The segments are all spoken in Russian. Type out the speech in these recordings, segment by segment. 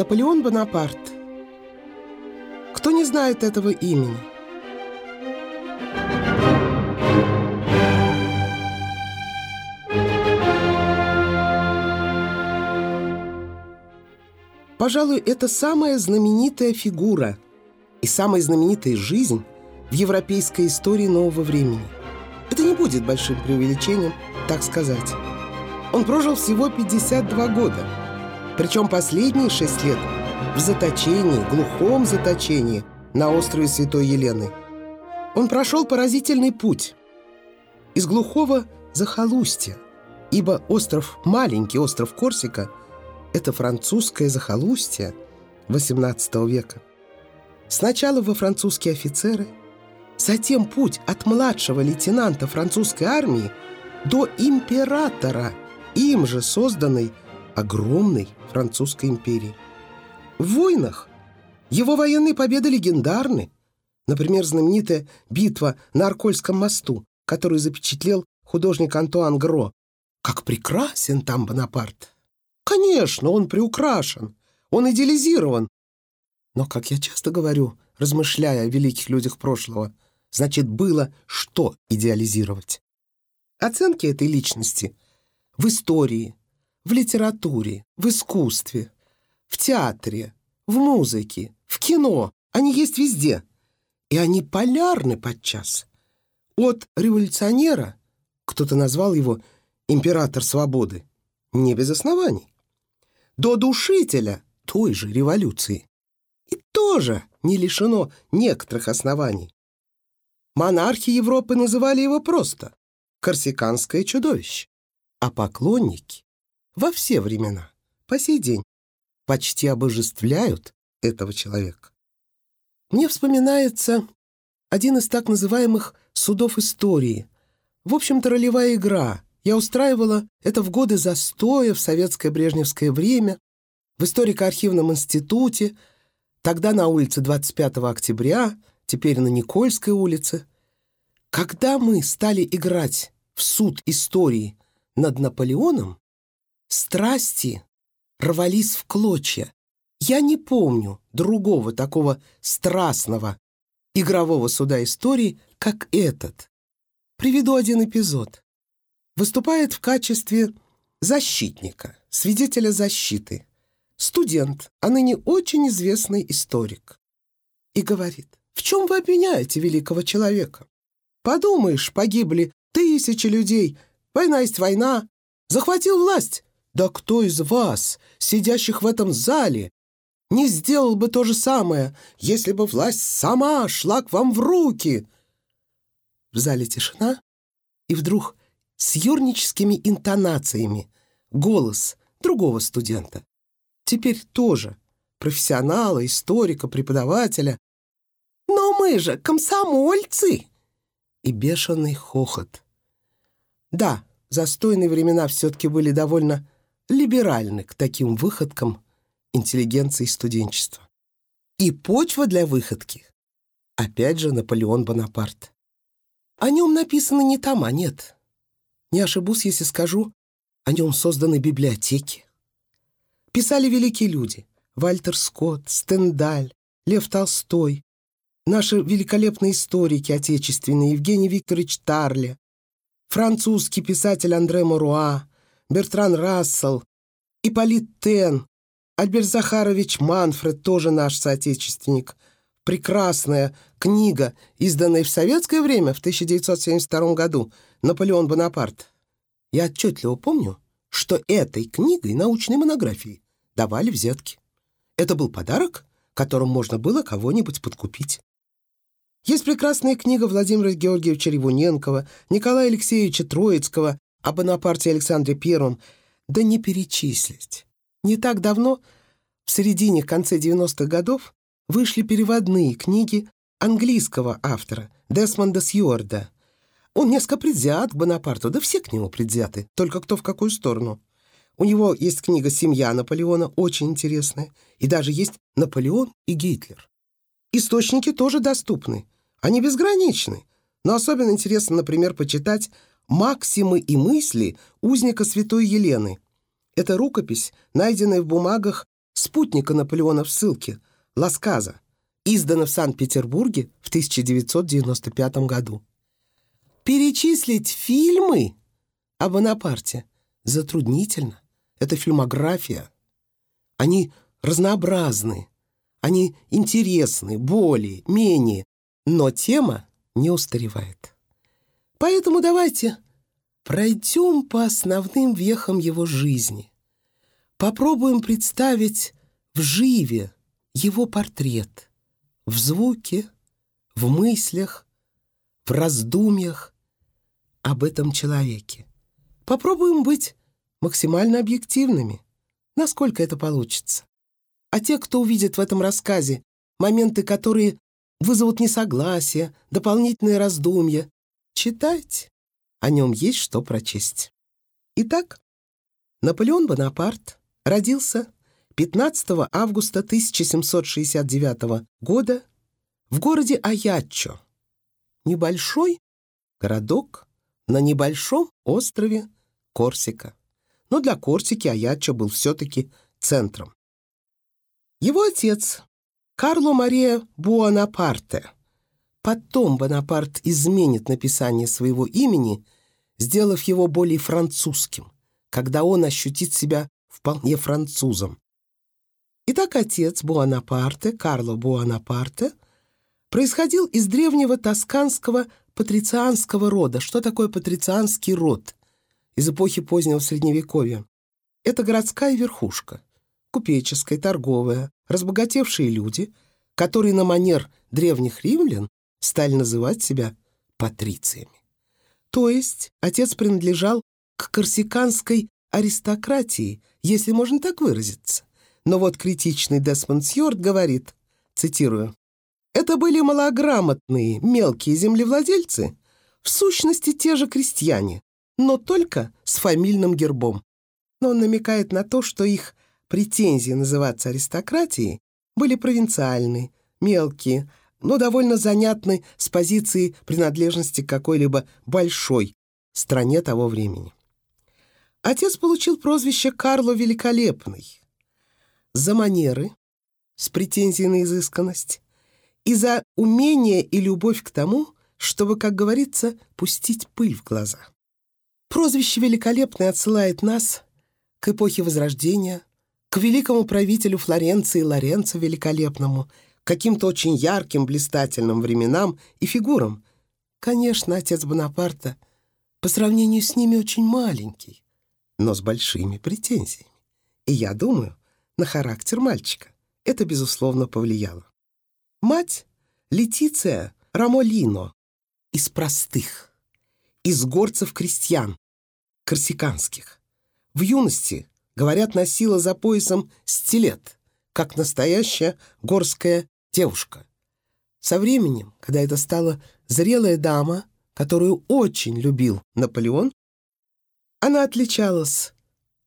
Наполеон Бонапарт. Кто не знает этого имени? Пожалуй, это самая знаменитая фигура и самая знаменитая жизнь в европейской истории нового времени. Это не будет большим преувеличением, так сказать. Он прожил всего 52 года, причем последние шесть лет в заточении, глухом заточении на острове Святой Елены. Он прошел поразительный путь из глухого захолустья, ибо остров, маленький остров Корсика – это французское захолустье XVIII века. Сначала во французские офицеры, затем путь от младшего лейтенанта французской армии до императора, им же созданной огромной французской империи. В войнах его военные победы легендарны. Например, знаменитая битва на Аркольском мосту, которую запечатлел художник Антуан Гро. Как прекрасен там Бонапарт! Конечно, он приукрашен, он идеализирован. Но, как я часто говорю, размышляя о великих людях прошлого, значит, было что идеализировать. Оценки этой личности в истории, в литературе, в искусстве, в театре, в музыке, в кино, они есть везде. И они полярны подчас. От революционера, кто-то назвал его император свободы, не без оснований до душителя той же революции. И тоже не лишено некоторых оснований. Монархи Европы называли его просто «корсиканское чудовище», а поклонники во все времена, по сей день, почти обожествляют этого человека. Мне вспоминается один из так называемых «судов истории», в общем-то, ролевая игра — я устраивала это в годы застоя в советское брежневское время, в историко-архивном институте, тогда на улице 25 октября, теперь на Никольской улице. Когда мы стали играть в суд истории над Наполеоном, страсти рвались в клочья. Я не помню другого такого страстного игрового суда истории, как этот. Приведу один эпизод выступает в качестве защитника, свидетеля защиты, студент, а ныне очень известный историк. И говорит, в чем вы обвиняете великого человека? Подумаешь, погибли тысячи людей, война есть война, захватил власть. Да кто из вас, сидящих в этом зале, не сделал бы то же самое, если бы власть сама шла к вам в руки? В зале тишина, и вдруг с юрническими интонациями, голос другого студента. Теперь тоже профессионала, историка, преподавателя. «Но мы же комсомольцы!» И бешеный хохот. Да, застойные времена все-таки были довольно либеральны к таким выходкам интеллигенции и студенчества. И почва для выходки — опять же Наполеон Бонапарт. О нем написаны не тома, нет, не ошибусь, если скажу, о нем созданы библиотеки. Писали великие люди — Вальтер Скотт, Стендаль, Лев Толстой, наши великолепные историки отечественные Евгений Викторович Тарле, французский писатель Андре Моруа, Бертран Рассел, Ипполит Тен, Альберт Захарович Манфред, тоже наш соотечественник. Прекрасная книга, изданная в советское время, в 1972 году — Наполеон Бонапарт. Я отчетливо помню, что этой книгой научной монографии давали взятки. Это был подарок, которым можно было кого-нибудь подкупить. Есть прекрасная книга Владимира Георгиевича Ревуненкова, Николая Алексеевича Троицкого о Бонапарте Александре Первом. Да не перечислить. Не так давно, в середине-конце 90-х годов, вышли переводные книги английского автора Десмонда Сьюарда он несколько предвзят к Бонапарту, да все к нему предвзяты, только кто в какую сторону. У него есть книга «Семья Наполеона», очень интересная, и даже есть «Наполеон и Гитлер». Источники тоже доступны, они безграничны, но особенно интересно, например, почитать «Максимы и мысли узника Святой Елены». Это рукопись, найденная в бумагах спутника Наполеона в ссылке, «Ласказа», издана в Санкт-Петербурге в 1995 году. Перечислить фильмы о Бонапарте затруднительно. Это фильмография. Они разнообразны, они интересны, более, менее, но тема не устаревает. Поэтому давайте пройдем по основным вехам его жизни. Попробуем представить в живе его портрет, в звуке, в мыслях, в раздумьях об этом человеке. Попробуем быть максимально объективными, насколько это получится. А те, кто увидит в этом рассказе моменты, которые вызовут несогласие, дополнительные раздумья, читайте. О нем есть что прочесть. Итак, Наполеон Бонапарт родился 15 августа 1769 года в городе Аяччо, небольшой городок на небольшом острове Корсика. Но для Корсики Аяччо был все-таки центром. Его отец, Карло Мария Буанапарте, потом Бонапарт изменит написание своего имени, сделав его более французским, когда он ощутит себя вполне французом. Итак, отец Буанапарте, Карло Буанапарте, происходил из древнего тосканского патрицианского рода. Что такое патрицианский род? Из эпохи позднего Средневековья. Это городская верхушка, купеческая, торговая, разбогатевшие люди, которые на манер древних римлян стали называть себя патрициями. То есть отец принадлежал к корсиканской аристократии, если можно так выразиться. Но вот критичный Десмонд Сьорд говорит, цитирую, «Это были малограмотные, мелкие землевладельцы, в сущности те же крестьяне, но только с фамильным гербом. Но он намекает на то, что их претензии называться аристократией были провинциальны, мелкие, но довольно занятны с позиции принадлежности к какой-либо большой стране того времени. Отец получил прозвище Карло Великолепный за манеры с претензией на изысканность и за умение и любовь к тому, чтобы, как говорится, пустить пыль в глаза. Прозвище «Великолепный» отсылает нас к эпохе Возрождения, к великому правителю Флоренции Лоренцо Великолепному, каким-то очень ярким, блистательным временам и фигурам. Конечно, отец Бонапарта по сравнению с ними очень маленький, но с большими претензиями. И я думаю, на характер мальчика это, безусловно, повлияло. Мать — Летиция Рамолино, из простых, из горцев-крестьян, корсиканских. В юности, говорят, носила за поясом стилет, как настоящая горская девушка. Со временем, когда это стала зрелая дама, которую очень любил Наполеон, она отличалась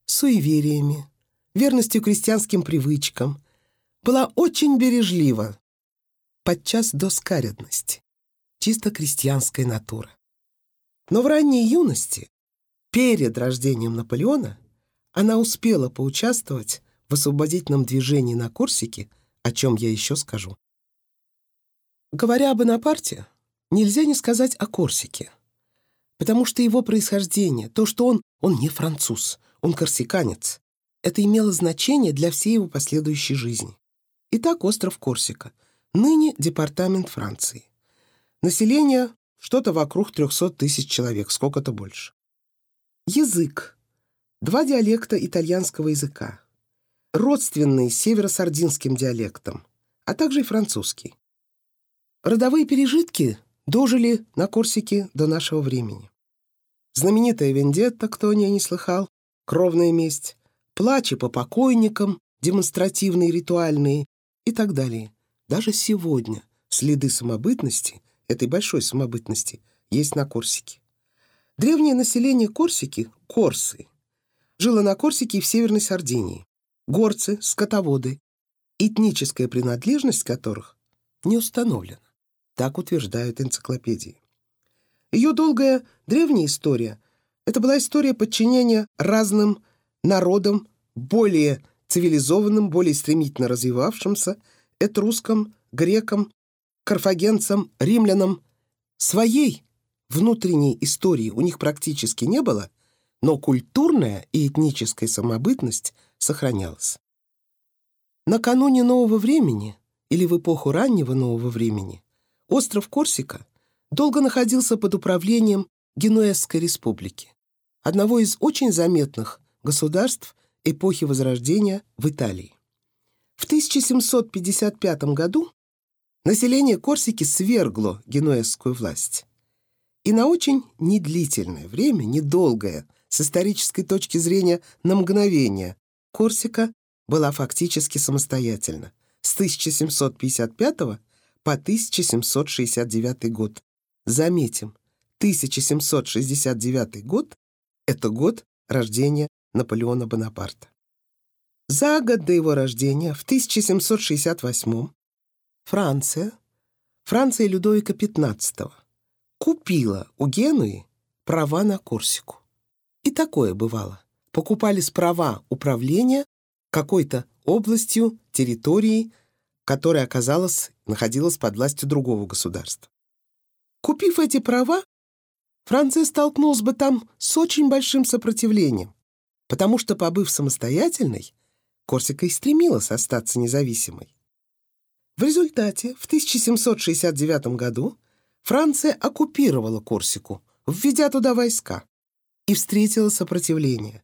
суевериями, верностью крестьянским привычкам, была очень бережлива, подчас до скаредности, чисто крестьянская натура. Но в ранней юности, перед рождением Наполеона, она успела поучаствовать в освободительном движении на Корсике, о чем я еще скажу. Говоря об Бонапарте, нельзя не сказать о Корсике, потому что его происхождение, то, что он, он не француз, он корсиканец, это имело значение для всей его последующей жизни. Итак, остров Корсика, ныне департамент Франции. Население что-то вокруг 300 тысяч человек, сколько-то больше. Язык. Два диалекта итальянского языка. Родственный северо-сардинским диалектам, а также и французский. Родовые пережитки дожили на Корсике до нашего времени. Знаменитая вендетта, кто о ней не слыхал, кровная месть, плачи по покойникам, демонстративные, ритуальные и так далее. Даже сегодня следы самобытности, этой большой самобытности, есть на Корсике. Древнее население Корсики — корсы. Жило на Корсике и в Северной Сардинии. Горцы, скотоводы, этническая принадлежность которых не установлена. Так утверждают энциклопедии. Ее долгая древняя история — это была история подчинения разным народам более цивилизованным, более стремительно развивавшимся, этрускам, грекам, карфагенцам, римлянам. Своей внутренней истории у них практически не было, но культурная и этническая самобытность сохранялась. Накануне нового времени или в эпоху раннего нового времени остров Корсика долго находился под управлением Генуэзской республики, одного из очень заметных государств эпохи Возрождения в Италии. В 1755 году население Корсики свергло генуэзскую власть. И на очень недлительное время, недолгое, с исторической точки зрения на мгновение, Корсика была фактически самостоятельна с 1755 по 1769 год. Заметим, 1769 год — это год рождения Наполеона Бонапарта. За год до его рождения, в 1768 Франция, Франция Людовика XV, купила у Генуи права на Корсику. И такое бывало. Покупались права управления какой-то областью, территорией, которая оказалась, находилась под властью другого государства. Купив эти права, Франция столкнулась бы там с очень большим сопротивлением, потому что, побыв самостоятельной, Корсика и стремилась остаться независимой. В результате в 1769 году Франция оккупировала Корсику, введя туда войска, и встретила сопротивление.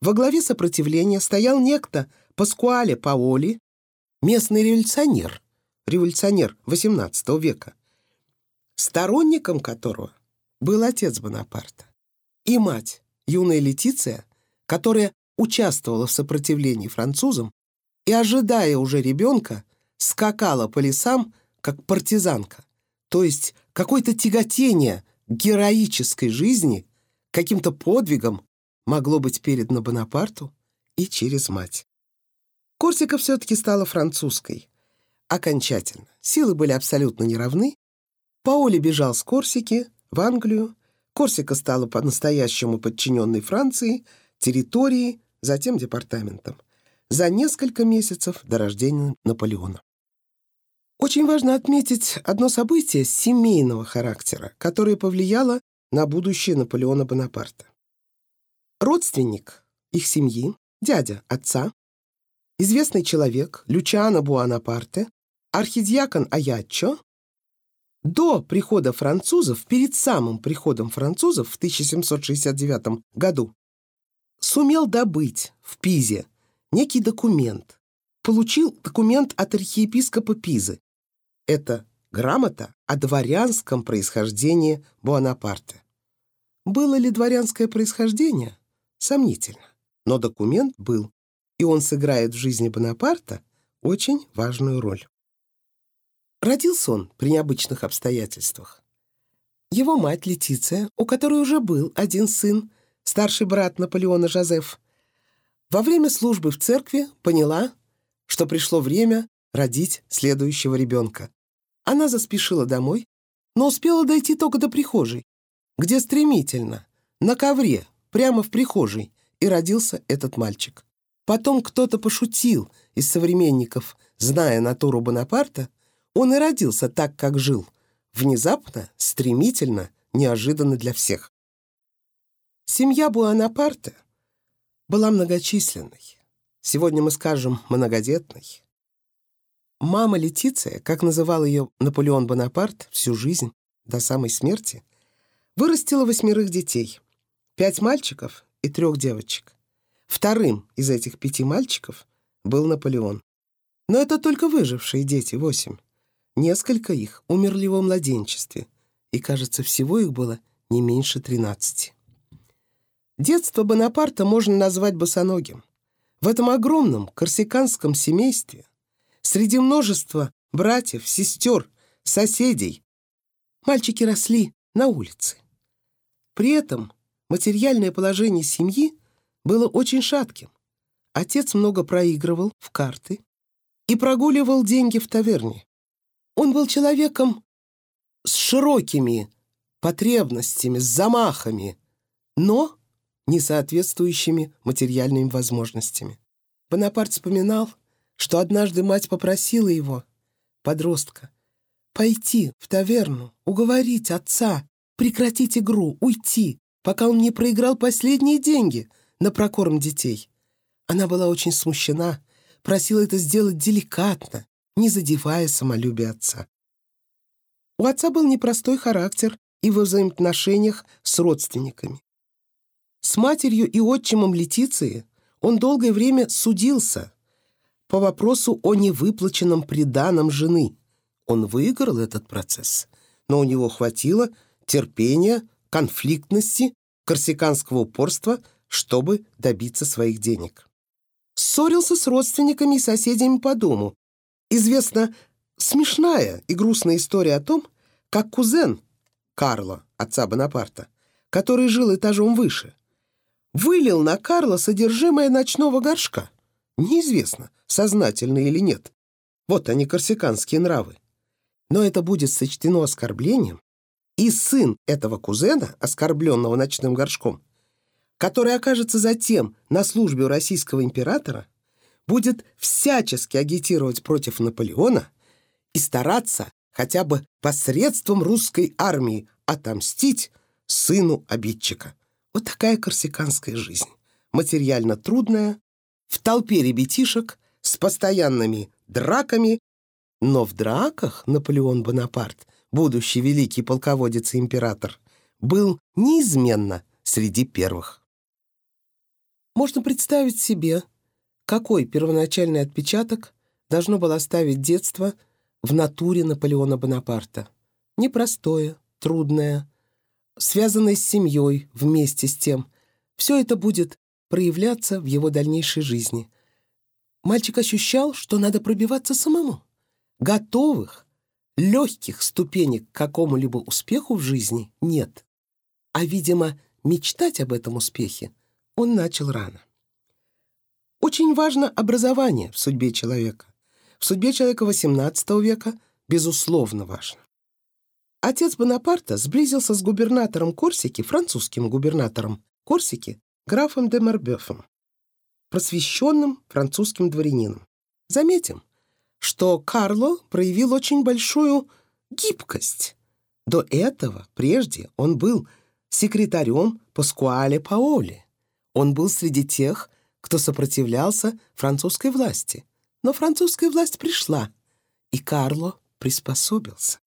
Во главе сопротивления стоял некто Паскуале Паоли, местный революционер, революционер XVIII века, сторонником которого был отец Бонапарта и мать, юная Летиция, которая участвовала в сопротивлении французам и, ожидая уже ребенка, скакала по лесам, как партизанка, то есть какое-то тяготение героической жизни, каким-то подвигом могло быть передано Бонапарту и через мать. Корсика все-таки стала французской. Окончательно. Силы были абсолютно неравны. Паоли бежал с Корсики в Англию. Корсика стала по-настоящему подчиненной Франции, территории, затем департаментом. За несколько месяцев до рождения Наполеона. Очень важно отметить одно событие семейного характера, которое повлияло на будущее Наполеона Бонапарта. Родственник их семьи, дядя отца, известный человек Лючано Буанапарте, архидиакон Аяччо, до прихода французов, перед самым приходом французов в 1769 году, сумел добыть в Пизе некий документ. Получил документ от архиепископа Пизы. Это грамота о дворянском происхождении Буанапарте. Было ли дворянское происхождение? Сомнительно. Но документ был и он сыграет в жизни Бонапарта очень важную роль. Родился он при необычных обстоятельствах. Его мать Летиция, у которой уже был один сын, старший брат Наполеона Жозеф, во время службы в церкви поняла, что пришло время родить следующего ребенка. Она заспешила домой, но успела дойти только до прихожей, где стремительно, на ковре, прямо в прихожей, и родился этот мальчик. Потом кто-то пошутил из современников, зная натуру Бонапарта, он и родился так, как жил. Внезапно, стремительно, неожиданно для всех. Семья Буанапарта была многочисленной. Сегодня мы скажем многодетной. Мама Летиция, как называл ее Наполеон Бонапарт всю жизнь, до самой смерти, вырастила восьмерых детей. Пять мальчиков и трех девочек. Вторым из этих пяти мальчиков был Наполеон. Но это только выжившие дети, восемь. Несколько их умерли во младенчестве, и, кажется, всего их было не меньше тринадцати. Детство Бонапарта можно назвать босоногим. В этом огромном корсиканском семействе, среди множества братьев, сестер, соседей, мальчики росли на улице. При этом материальное положение семьи было очень шатким. Отец много проигрывал в карты и прогуливал деньги в таверне. Он был человеком с широкими потребностями, с замахами, но не соответствующими материальными возможностями. Бонапарт вспоминал, что однажды мать попросила его, подростка, пойти в таверну, уговорить отца, прекратить игру, уйти, пока он не проиграл последние деньги на прокорм детей. Она была очень смущена, просила это сделать деликатно, не задевая самолюбие отца. У отца был непростой характер и во взаимоотношениях с родственниками. С матерью и отчимом Летиции он долгое время судился по вопросу о невыплаченном приданом жены. Он выиграл этот процесс, но у него хватило терпения, конфликтности, корсиканского упорства, чтобы добиться своих денег. Ссорился с родственниками и соседями по дому. Известна смешная и грустная история о том, как кузен Карла, отца Бонапарта, который жил этажом выше, вылил на Карла содержимое ночного горшка. Неизвестно, сознательно или нет. Вот они, корсиканские нравы. Но это будет сочтено оскорблением, и сын этого кузена, оскорбленного ночным горшком, который окажется затем на службе у российского императора, будет всячески агитировать против Наполеона и стараться хотя бы посредством русской армии отомстить сыну обидчика. Вот такая корсиканская жизнь. Материально трудная, в толпе ребятишек, с постоянными драками. Но в драках Наполеон Бонапарт, будущий великий полководец и император, был неизменно среди первых. Можно представить себе, какой первоначальный отпечаток должно было оставить детство в натуре Наполеона Бонапарта. Непростое, трудное, связанные с семьей вместе с тем. Все это будет проявляться в его дальнейшей жизни. Мальчик ощущал, что надо пробиваться самому. Готовых, легких ступенек к какому-либо успеху в жизни нет. А, видимо, мечтать об этом успехе он начал рано. Очень важно образование в судьбе человека. В судьбе человека XVIII века безусловно важно. Отец Бонапарта сблизился с губернатором Корсики, французским губернатором Корсики, графом де Марбёфом, просвещенным французским дворянином. Заметим, что Карло проявил очень большую гибкость. До этого, прежде, он был секретарем Паскуале Паоли. Он был среди тех, кто сопротивлялся французской власти. Но французская власть пришла, и Карло приспособился.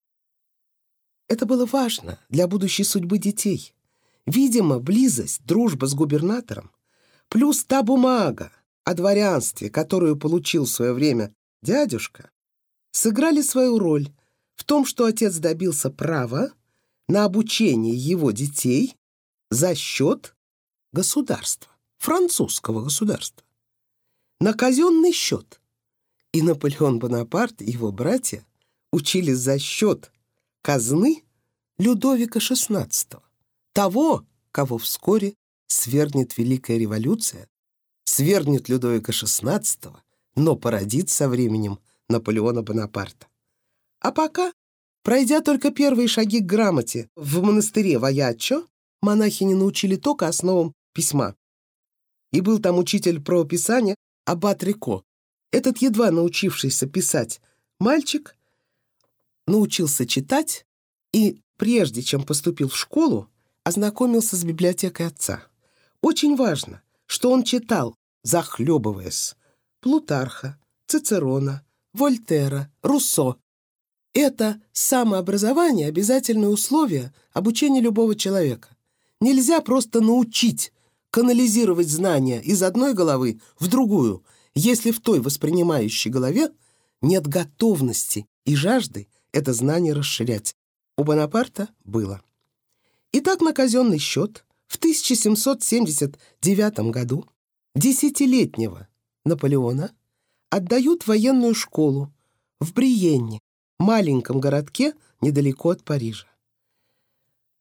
Это было важно для будущей судьбы детей. Видимо, близость, дружба с губернатором, плюс та бумага о дворянстве, которую получил в свое время дядюшка, сыграли свою роль в том, что отец добился права на обучение его детей за счет государства, французского государства, на казенный счет. И Наполеон Бонапарт и его братья учились за счет казны Людовика XVI, того, кого вскоре свергнет Великая революция, свергнет Людовика XVI, но породит со временем Наполеона Бонапарта. А пока, пройдя только первые шаги к грамоте в монастыре Ваячо, монахини научили только основам письма. И был там учитель правописания Аббат Рико. Этот едва научившийся писать мальчик научился читать и, прежде чем поступил в школу, ознакомился с библиотекой отца. Очень важно, что он читал, захлебываясь, Плутарха, Цицерона, Вольтера, Руссо. Это самообразование – обязательное условие обучения любого человека. Нельзя просто научить канализировать знания из одной головы в другую, если в той воспринимающей голове нет готовности и жажды это знание расширять. У Бонапарта было. Итак, на казенный счет в 1779 году десятилетнего Наполеона отдают военную школу в Бриенне, маленьком городке недалеко от Парижа.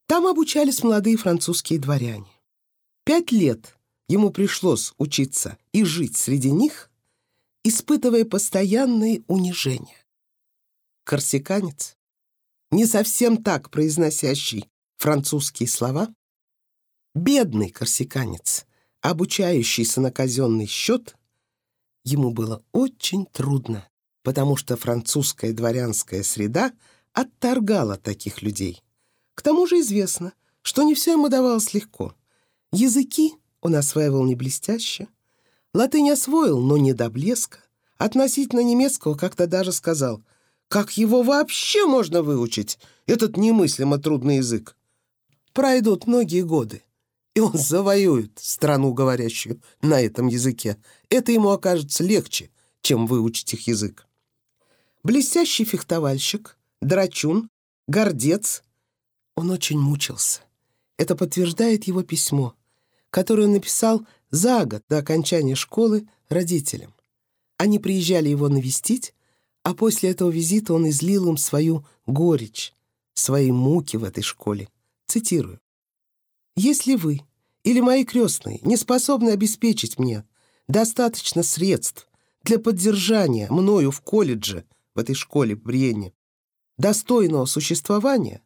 Там обучались молодые французские дворяне. Пять лет ему пришлось учиться и жить среди них, испытывая постоянные унижения корсиканец, не совсем так произносящий французские слова, бедный корсиканец, обучающийся на казенный счет, ему было очень трудно, потому что французская дворянская среда отторгала таких людей. К тому же известно, что не все ему давалось легко. Языки он осваивал не блестяще, латынь освоил, но не до блеска. Относительно немецкого как-то даже сказал, как его вообще можно выучить, этот немыслимо трудный язык. Пройдут многие годы, и он завоюет страну, говорящую на этом языке. Это ему окажется легче, чем выучить их язык. Блестящий фехтовальщик, драчун, гордец. Он очень мучился. Это подтверждает его письмо, которое он написал за год до окончания школы родителям. Они приезжали его навестить, а после этого визита он излил им свою горечь, свои муки в этой школе. Цитирую. Если вы или мои крестные не способны обеспечить мне достаточно средств для поддержания мною в колледже, в этой школе в Бриене, достойного существования,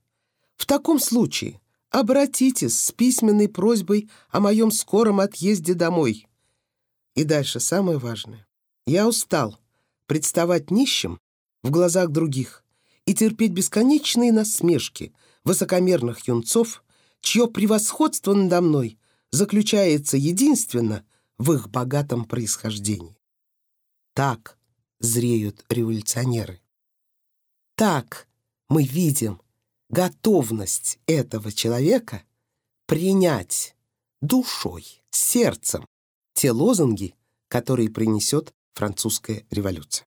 в таком случае обратитесь с письменной просьбой о моем скором отъезде домой. И дальше самое важное. Я устал представать нищим в глазах других и терпеть бесконечные насмешки высокомерных юнцов, чье превосходство надо мной заключается единственно в их богатом происхождении. Так зреют революционеры. Так мы видим готовность этого человека принять душой, сердцем те лозунги, которые принесет французская революция.